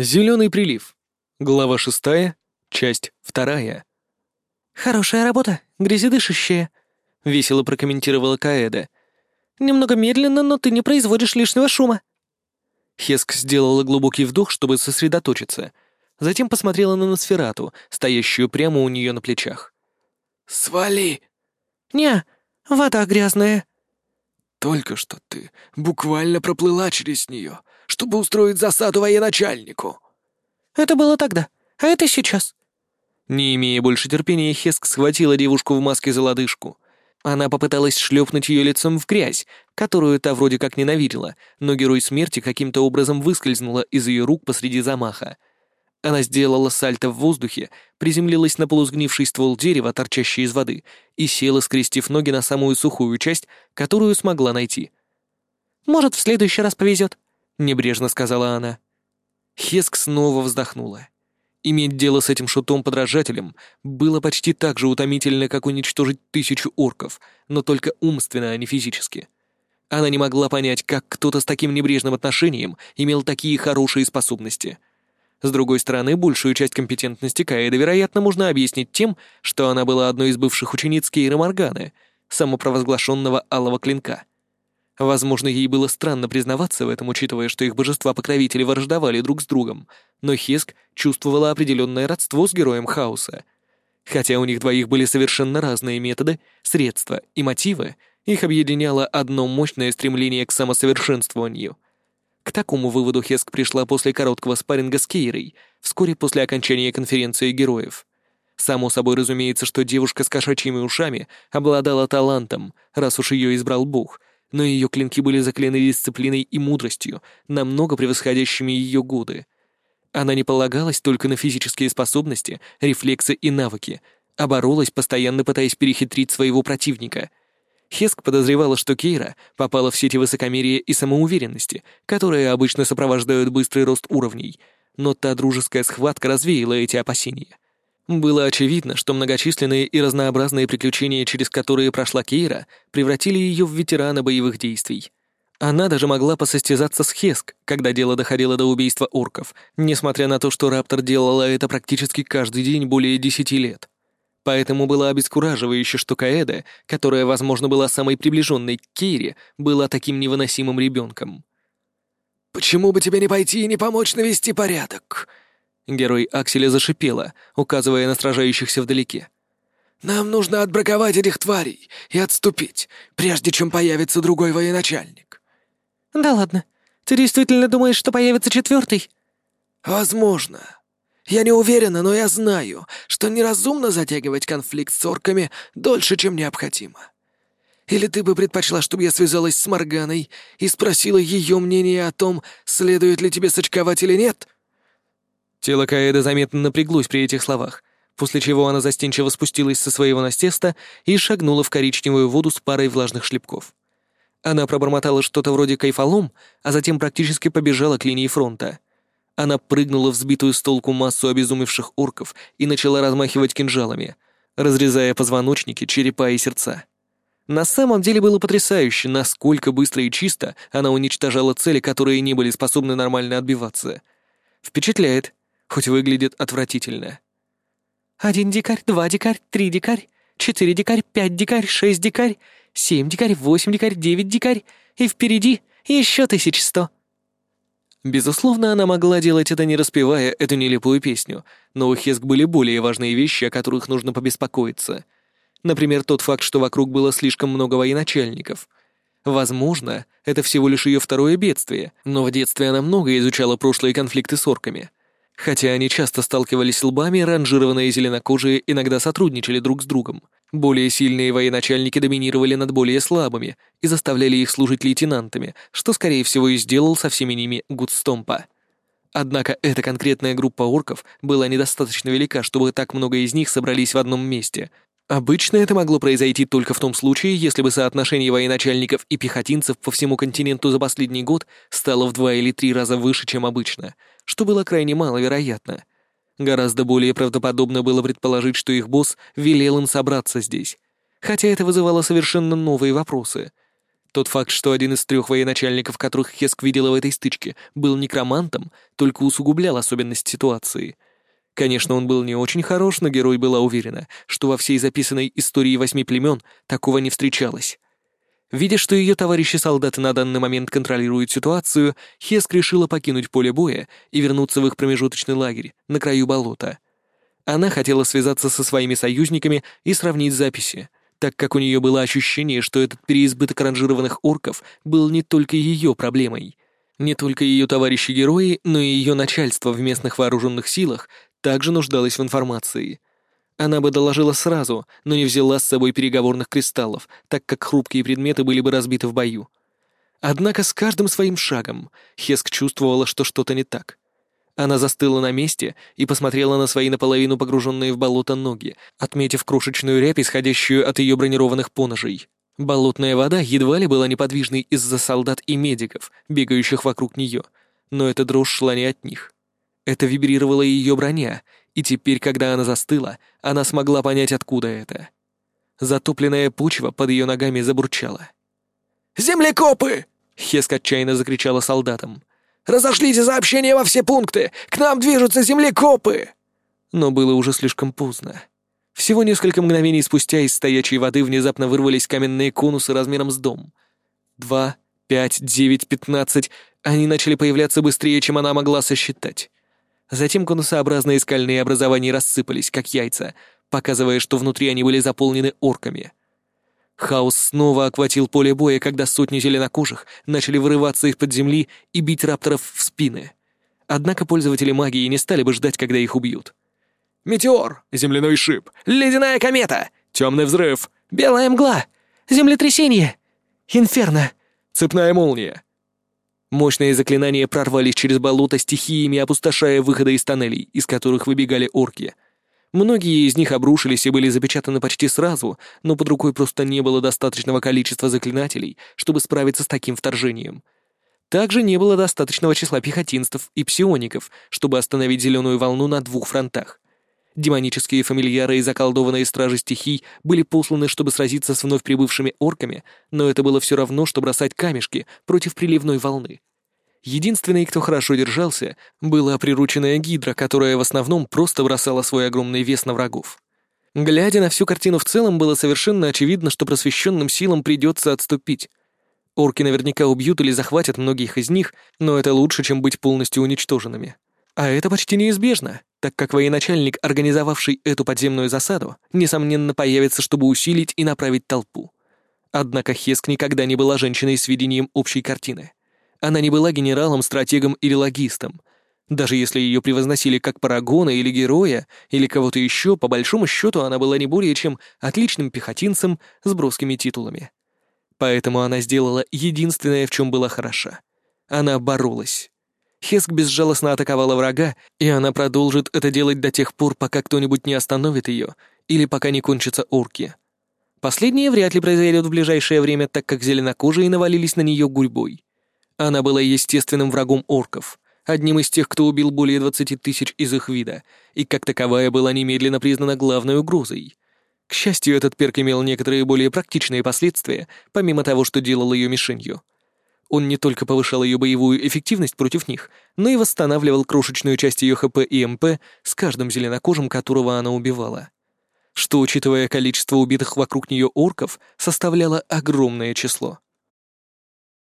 Зеленый прилив. Глава шестая, часть вторая. «Хорошая работа, грязедышащая», — весело прокомментировала Каэда. «Немного медленно, но ты не производишь лишнего шума». Хеск сделала глубокий вдох, чтобы сосредоточиться. Затем посмотрела на Носферату, стоящую прямо у нее на плечах. «Свали!» «Не, вода грязная». «Только что ты буквально проплыла через нее, чтобы устроить засаду военачальнику». «Это было тогда, а это сейчас». Не имея больше терпения, Хеск схватила девушку в маске за лодыжку. Она попыталась шлепнуть ее лицом в грязь, которую та вроде как ненавидела, но герой смерти каким-то образом выскользнула из ее рук посреди замаха. Она сделала сальто в воздухе, приземлилась на полусгнивший ствол дерева, торчащий из воды, и села, скрестив ноги на самую сухую часть, которую смогла найти. «Может, в следующий раз повезет», — небрежно сказала она. Хеск снова вздохнула. Иметь дело с этим шутом-подражателем было почти так же утомительно, как уничтожить тысячу орков, но только умственно, а не физически. Она не могла понять, как кто-то с таким небрежным отношением имел такие хорошие способности. С другой стороны, большую часть компетентности Каэда, вероятно, можно объяснить тем, что она была одной из бывших учениц Кейра Морганы, самопровозглашенного Алого Клинка. Возможно, ей было странно признаваться в этом, учитывая, что их божества-покровители враждовали друг с другом, но Хеск чувствовала определенное родство с героем хаоса. Хотя у них двоих были совершенно разные методы, средства и мотивы, их объединяло одно мощное стремление к самосовершенствованию. К такому выводу Хеск пришла после короткого спарринга с Кейрой, вскоре после окончания конференции героев. Само собой разумеется, что девушка с кошачьими ушами обладала талантом, раз уж ее избрал Бог — но ее клинки были заклены дисциплиной и мудростью, намного превосходящими ее годы. Она не полагалась только на физические способности, рефлексы и навыки, а боролась, постоянно пытаясь перехитрить своего противника. Хеск подозревала, что Кейра попала в сети высокомерия и самоуверенности, которые обычно сопровождают быстрый рост уровней, но та дружеская схватка развеяла эти опасения. Было очевидно, что многочисленные и разнообразные приключения, через которые прошла Кейра, превратили ее в ветерана боевых действий. Она даже могла посостязаться с Хеск, когда дело доходило до убийства орков, несмотря на то, что Раптор делала это практически каждый день более десяти лет. Поэтому было обескураживающе, что Каэда, которая, возможно, была самой приближенной к Кейре, была таким невыносимым ребенком. «Почему бы тебе не пойти и не помочь навести порядок?» Герой Акселя зашипела, указывая на сражающихся вдалеке. «Нам нужно отбраковать этих тварей и отступить, прежде чем появится другой военачальник». «Да ладно. Ты действительно думаешь, что появится четвертый? «Возможно. Я не уверена, но я знаю, что неразумно затягивать конфликт с орками дольше, чем необходимо. Или ты бы предпочла, чтобы я связалась с Морганой и спросила ее мнение о том, следует ли тебе сочковать или нет?» Тело Каэда заметно напряглось при этих словах, после чего она застенчиво спустилась со своего настеста и шагнула в коричневую воду с парой влажных шлепков. Она пробормотала что-то вроде кайфолом, а затем практически побежала к линии фронта. Она прыгнула в сбитую с толку массу обезумевших орков и начала размахивать кинжалами, разрезая позвоночники, черепа и сердца. На самом деле было потрясающе, насколько быстро и чисто она уничтожала цели, которые не были способны нормально отбиваться. Впечатляет, хоть выглядит отвратительно. «Один дикарь, два дикарь, три дикарь, четыре дикарь, пять дикарь, шесть дикарь, семь дикарь, восемь дикарь, девять дикарь, и впереди еще тысяч сто». Безусловно, она могла делать это, не распевая эту нелепую песню, но у Хеск были более важные вещи, о которых нужно побеспокоиться. Например, тот факт, что вокруг было слишком много военачальников. Возможно, это всего лишь ее второе бедствие, но в детстве она много изучала прошлые конфликты с орками — Хотя они часто сталкивались лбами, ранжированные зеленокожие иногда сотрудничали друг с другом. Более сильные военачальники доминировали над более слабыми и заставляли их служить лейтенантами, что, скорее всего, и сделал со всеми ними Гудстомпа. Однако эта конкретная группа орков была недостаточно велика, чтобы так много из них собрались в одном месте. Обычно это могло произойти только в том случае, если бы соотношение военачальников и пехотинцев по всему континенту за последний год стало в два или три раза выше, чем обычно — что было крайне маловероятно. Гораздо более правдоподобно было предположить, что их босс велел им собраться здесь. Хотя это вызывало совершенно новые вопросы. Тот факт, что один из трех военачальников, которых Хеск видела в этой стычке, был некромантом, только усугублял особенность ситуации. Конечно, он был не очень хорош, но герой была уверена, что во всей записанной истории восьми племен такого не встречалось. Видя, что ее товарищи-солдаты на данный момент контролируют ситуацию, Хеск решила покинуть поле боя и вернуться в их промежуточный лагерь на краю болота. Она хотела связаться со своими союзниками и сравнить записи, так как у нее было ощущение, что этот переизбыток ранжированных орков был не только ее проблемой. Не только ее товарищи-герои, но и ее начальство в местных вооруженных силах также нуждалось в информации. Она бы доложила сразу, но не взяла с собой переговорных кристаллов, так как хрупкие предметы были бы разбиты в бою. Однако с каждым своим шагом Хеск чувствовала, что что-то не так. Она застыла на месте и посмотрела на свои наполовину погруженные в болото ноги, отметив крошечную рябь, исходящую от ее бронированных поножей. Болотная вода едва ли была неподвижной из-за солдат и медиков, бегающих вокруг нее, но эта дрожь шла не от них. Это вибрировала ее броня, и теперь, когда она застыла, она смогла понять, откуда это. Затопленная почва под ее ногами забурчала. «Землекопы!» — Хеск отчаянно закричала солдатам. Разошлите сообщения во все пункты! К нам движутся землекопы!» Но было уже слишком поздно. Всего несколько мгновений спустя из стоячей воды внезапно вырвались каменные конусы размером с дом. Два, пять, девять, пятнадцать. Они начали появляться быстрее, чем она могла сосчитать. Затем конусообразные скальные образования рассыпались, как яйца, показывая, что внутри они были заполнены орками. Хаос снова охватил поле боя, когда сотни зеленокожих начали вырываться из-под земли и бить рапторов в спины. Однако пользователи магии не стали бы ждать, когда их убьют. «Метеор! Земляной шип! Ледяная комета! Темный взрыв! Белая мгла! Землетрясение! Инферно!» «Цепная молния!» Мощные заклинания прорвались через болото стихиями, опустошая выходы из тоннелей, из которых выбегали орки — Многие из них обрушились и были запечатаны почти сразу, но под рукой просто не было достаточного количества заклинателей, чтобы справиться с таким вторжением. Также не было достаточного числа пехотинцев и псиоников, чтобы остановить зеленую волну на двух фронтах. Демонические фамильяры и заколдованные стражи стихий были посланы, чтобы сразиться с вновь прибывшими орками, но это было все равно, что бросать камешки против приливной волны. Единственной, кто хорошо держался, была прирученная гидра, которая в основном просто бросала свой огромный вес на врагов. Глядя на всю картину в целом, было совершенно очевидно, что просвещенным силам придется отступить. Орки наверняка убьют или захватят многих из них, но это лучше, чем быть полностью уничтоженными. А это почти неизбежно, так как военачальник, организовавший эту подземную засаду, несомненно появится, чтобы усилить и направить толпу. Однако Хеск никогда не была женщиной с видением общей картины. Она не была генералом, стратегом или логистом. Даже если ее превозносили как парагона или героя, или кого-то еще, по большому счету она была не более чем отличным пехотинцем с броскими титулами. Поэтому она сделала единственное, в чем была хороша. Она боролась. Хеск безжалостно атаковала врага, и она продолжит это делать до тех пор, пока кто-нибудь не остановит ее, или пока не кончатся орки. Последнее вряд ли произойдет в ближайшее время, так как зеленокожие навалились на нее гурьбой. Она была естественным врагом орков, одним из тех, кто убил более 20 тысяч из их вида, и как таковая была немедленно признана главной угрозой. К счастью, этот перк имел некоторые более практичные последствия, помимо того, что делал ее мишенью. Он не только повышал ее боевую эффективность против них, но и восстанавливал крошечную часть ее ХП и МП с каждым зеленокожим, которого она убивала. Что, учитывая количество убитых вокруг нее орков, составляло огромное число.